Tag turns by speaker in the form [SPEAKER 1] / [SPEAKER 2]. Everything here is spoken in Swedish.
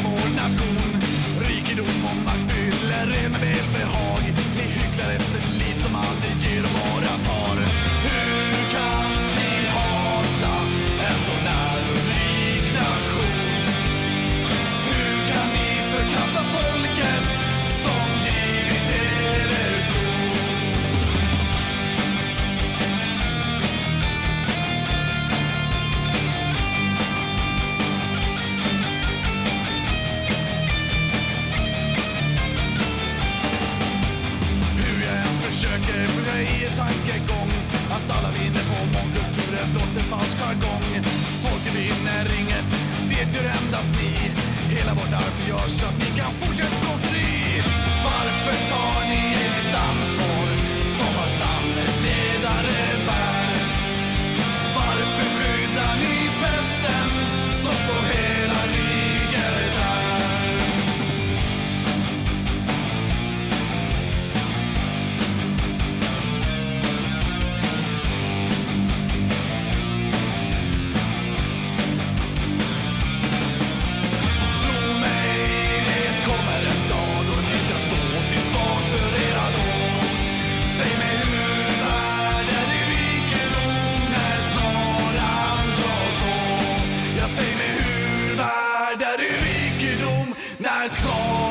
[SPEAKER 1] I'm not cool. i en tankegång att alla vinner på mångkulturen, blott en falsk jargong. Folket vinner inget, det gör endast ni. Hela vårt arv görs så att ni kan fortsätta slåss my soul.